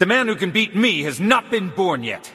The man who can beat me has not been born yet.